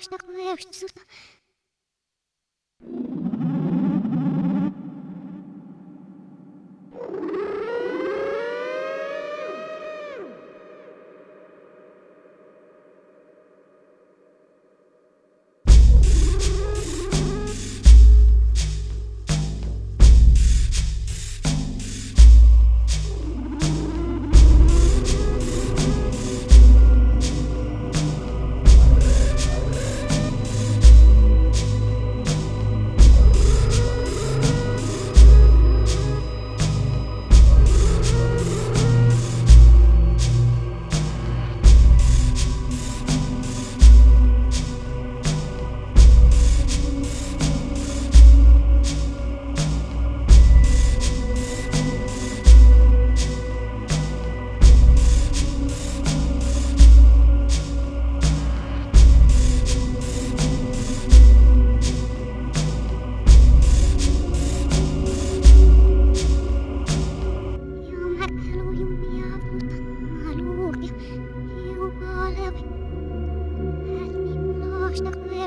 したくない、普通だ。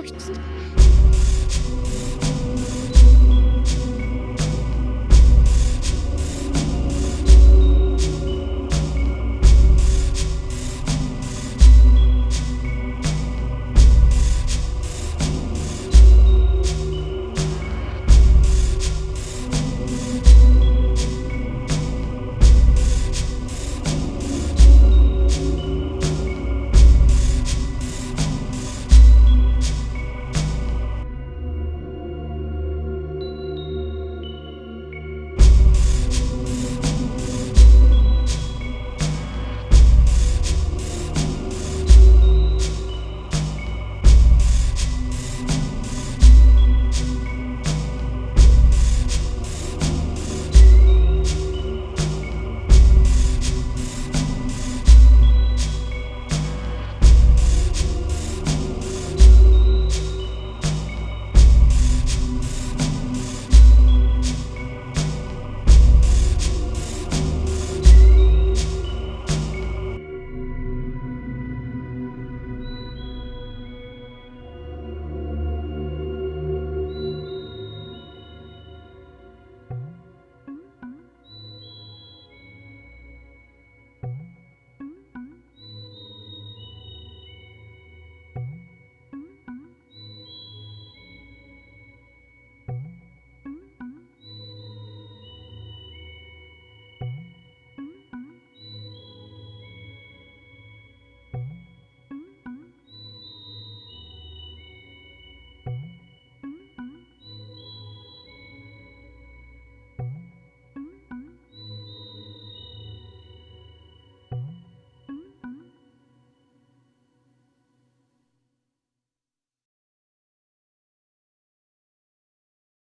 just.